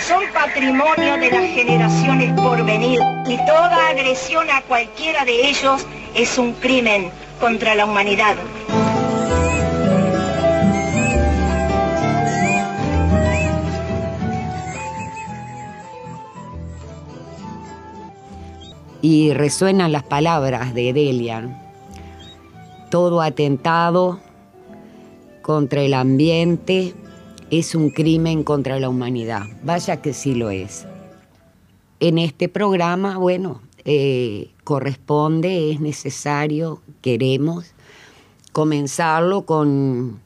son patrimonio de las generaciones por venir y toda agresión a cualquiera de ellos es un crimen contra la humanidad. Y resuenan las palabras de Delian. Todo atentado contra el ambiente es un crimen contra la humanidad. Vaya que sí lo es. En este programa, bueno, eh, corresponde, es necesario, queremos comenzarlo con,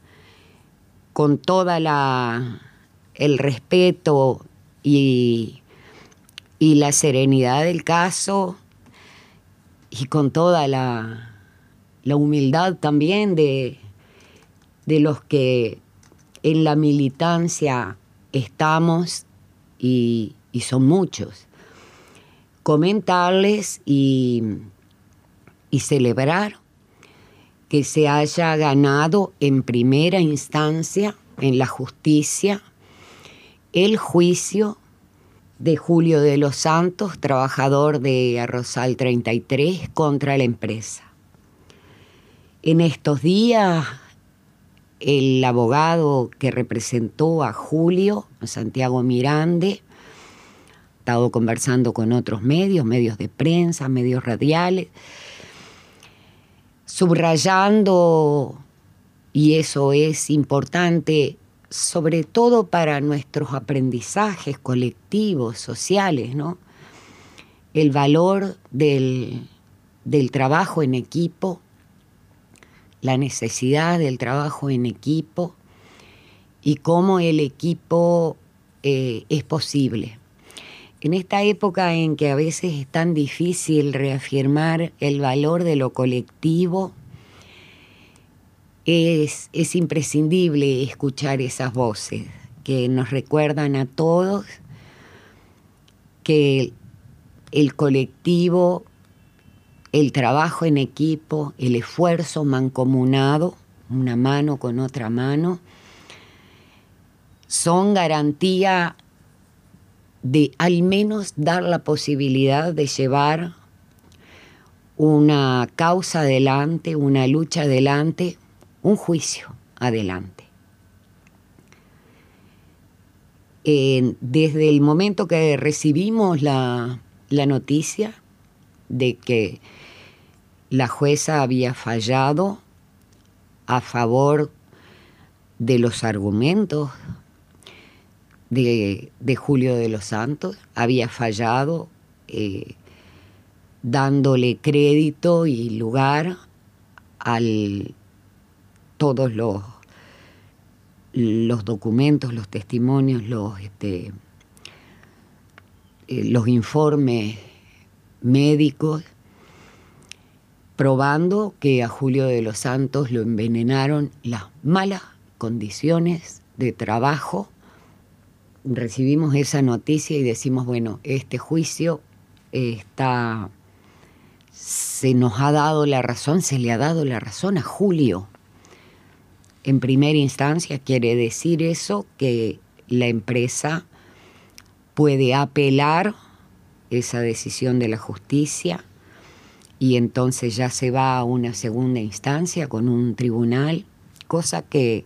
con toda la el respeto y, y la serenidad del caso y con toda la, la humildad también de, de los que en la militancia estamos y, y son muchos comentarles y, celebrar que se haya ganado en primera instancia en la justicia el juicio de Julio de los Santos, trabajador de Arrozal 33, contra la empresa. En estos días, el abogado que representó a Julio, Santiago Mirande, estado conversando con otros medios, medios de prensa, medios radiales, subrayando, y eso es importante, sobre todo para nuestros aprendizajes colectivos, sociales, ¿no? El valor del, trabajo en equipo, la necesidad del trabajo en equipo y cómo el equipo eh, es posible. En esta época en que a veces es tan difícil reafirmar el valor de lo colectivo, es, imprescindible escuchar esas voces que nos recuerdan a todos que el colectivo, el trabajo en equipo, el esfuerzo mancomunado, una mano con otra mano, son garantía de al menos dar la posibilidad de llevar una causa adelante, una lucha adelante, un juicio adelante. desde el momento que recibimos la, la noticia de que la jueza había fallado a favor de los argumentos de, Julio de los Santos había fallado eh, dándole crédito y lugar a todos los, los documentos, los testimonios, los, este, eh, los informes médicos probando que a Julio de los Santos lo envenenaron las malas condiciones de trabajo recibimos esa noticia y decimos, bueno, este juicio está, se nos ha dado la razón, se le ha dado la razón a Julio. En primera instancia quiere decir eso que la empresa puede apelar esa decisión de la justicia y entonces ya se va a una segunda instancia con un tribunal, cosa que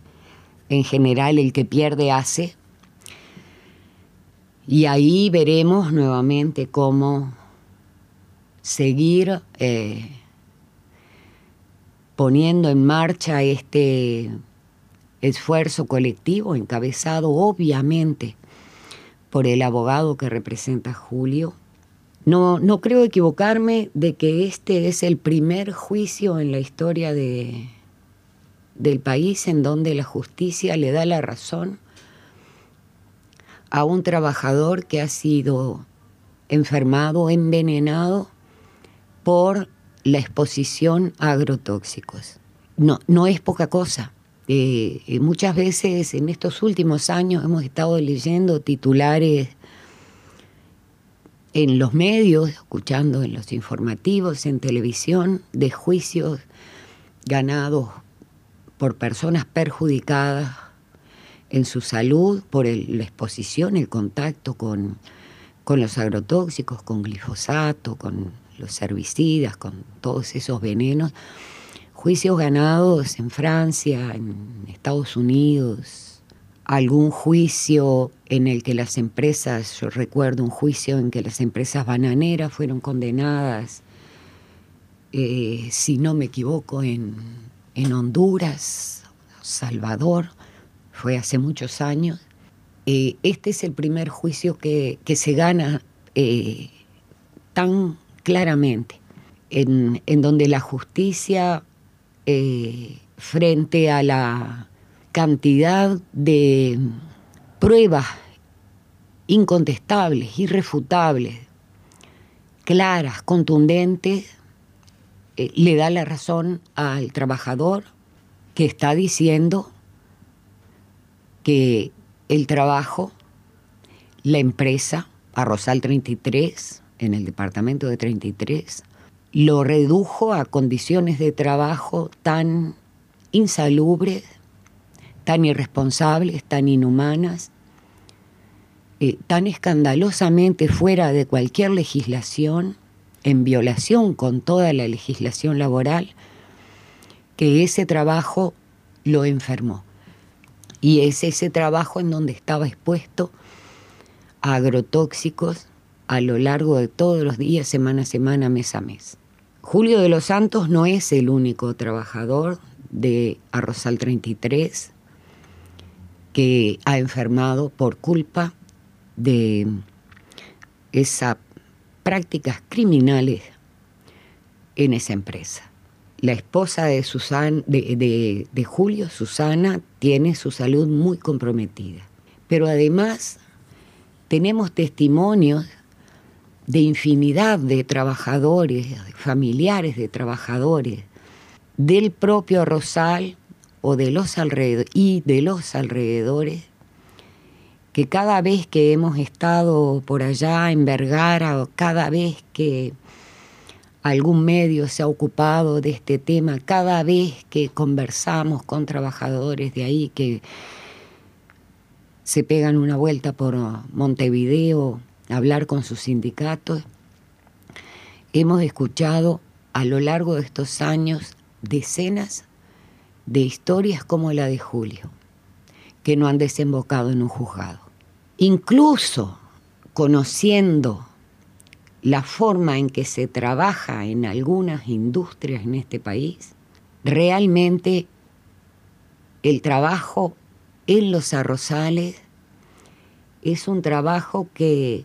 en general el que pierde hace y ahí veremos nuevamente cómo seguir eh, poniendo en marcha este esfuerzo colectivo encabezado obviamente por el abogado que representa a Julio. No, no creo equivocarme de que este es el primer juicio en la historia de, del país en donde la justicia le da la razón a un trabajador que ha sido enfermado, envenenado por la exposición a agrotóxicos. No, no es poca cosa. Eh, eh, muchas veces en estos últimos años hemos estado leyendo titulares en los medios, escuchando en los informativos, en televisión, de juicios ganados por personas perjudicadas en su salud por la exposición, el contacto con, con los agrotóxicos, con glifosato, con los herbicidas, con todos esos venenos. Juicios ganados en Francia, en Estados Unidos, algún juicio en el que las empresas, yo recuerdo un juicio en que las empresas bananeras fueron condenadas, eh, si no me equivoco, en, en Honduras, Salvador, fue hace muchos años. Eh, este es el primer juicio que, se gana eh, tan claramente, en, donde la justicia frente a la cantidad de pruebas incontestables, irrefutables, claras, contundentes, le da la razón al trabajador que está diciendo que el trabajo, la empresa, Arrozal 33, en el departamento de 33, lo redujo a condiciones de trabajo tan insalubres, tan irresponsables, tan inhumanas, eh, tan escandalosamente fuera de cualquier legislación, en violación con toda la legislación laboral, que ese trabajo lo enfermó. Y es ese trabajo en donde estaba expuesto a agrotóxicos a lo largo de todos los días, semana a semana, mes a mes. Julio de los Santos no es el único trabajador de Arrozal 33 ha enfermado por culpa de esas prácticas criminales en esa empresa la esposa de, de, Julio, Susana, tiene su salud muy comprometida. Pero además tenemos testimonios de infinidad de trabajadores, familiares de trabajadores del propio Rosal o de los alrededores y de los alrededores que cada vez que hemos estado por allá en Vergara o cada vez que algún medio se ha ocupado de este tema cada vez que conversamos con trabajadores de ahí que se pegan una vuelta por Montevideo a hablar con sus sindicatos. Hemos escuchado a lo largo de estos años decenas de historias como la de Julio, que no han desembocado en un juzgado. Incluso conociendo la forma en que se trabaja en algunas industrias en este país, realmente el trabajo en los arrozales es un trabajo que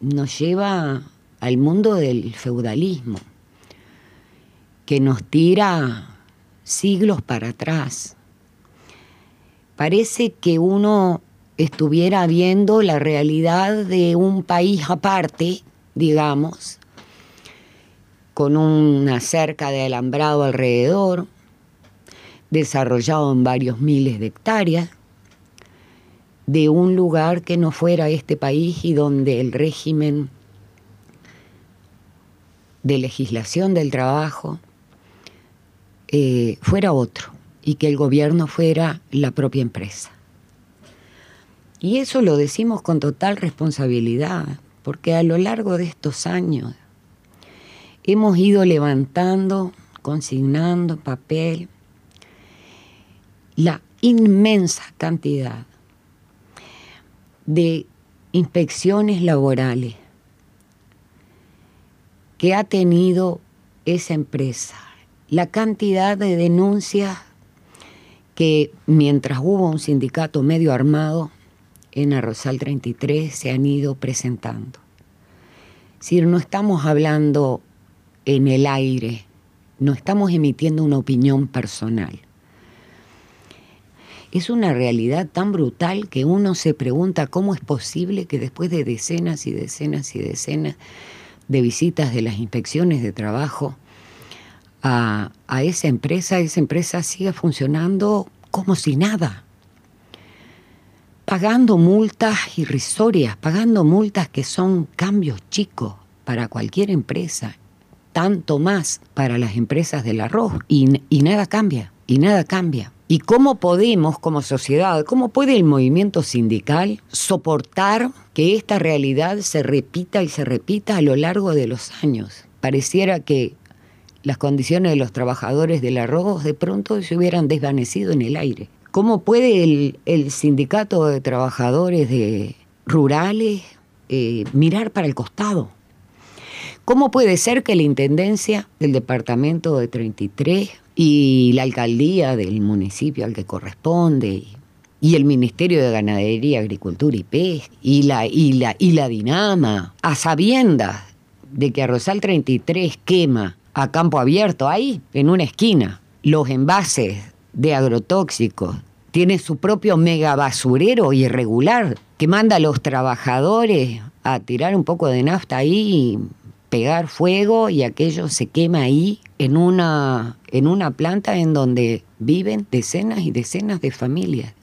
nos lleva al mundo del feudalismo, que nos tira siglos para atrás. Parece que uno estuviera viendo la realidad de un país aparte, digamos, con una cerca de alambrado alrededor, desarrollado en varios miles de hectáreas, de un lugar que no fuera este país y donde el régimen de legislación del trabajo eh, fuera otro y que el gobierno fuera la propia empresa. Y eso lo decimos con total responsabilidad, porque a lo largo de estos años hemos ido levantando, consignando en papel la inmensa cantidad de inspecciones laborales que ha tenido esa empresa, la cantidad de denuncias que mientras hubo un sindicato medio armado, en Arrozal 33 se han ido presentando. Si no estamos hablando en el aire, no estamos emitiendo una opinión personal. Es una realidad tan brutal que uno se pregunta cómo es posible que después de decenas y decenas y decenas de visitas de las inspecciones de trabajo a, esa empresa, esa empresa siga funcionando como si nada pagando multas irrisorias, pagando multas que son cambios chicos para cualquier empresa, tanto más para las empresas del arroz, y, nada cambia, y nada cambia. ¿Y cómo podemos como sociedad, cómo puede el movimiento sindical soportar que esta realidad se repita y se repita a lo largo de los años? Pareciera que las condiciones de los trabajadores del arroz de pronto se hubieran desvanecido en el aire. ¿Cómo puede el, sindicato de trabajadores rurales eh, mirar para el costado? ¿Cómo puede ser que la Intendencia del Departamento de 33 y la Alcaldía del municipio al que corresponde y el Ministerio de Ganadería, Agricultura y Pesca y la, y y la Dinama, a sabiendas de que Arrozal 33 quema a campo abierto, ahí, en una esquina, los envases de agrotóxicos, tiene su propio mega basurero irregular que manda a los trabajadores a tirar un poco de nafta ahí pegar fuego y aquello se quema ahí en una, en una planta en donde viven decenas y decenas de familias.